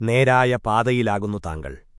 നേരായ പാതയിലാകുന്നു താങ്കൾ.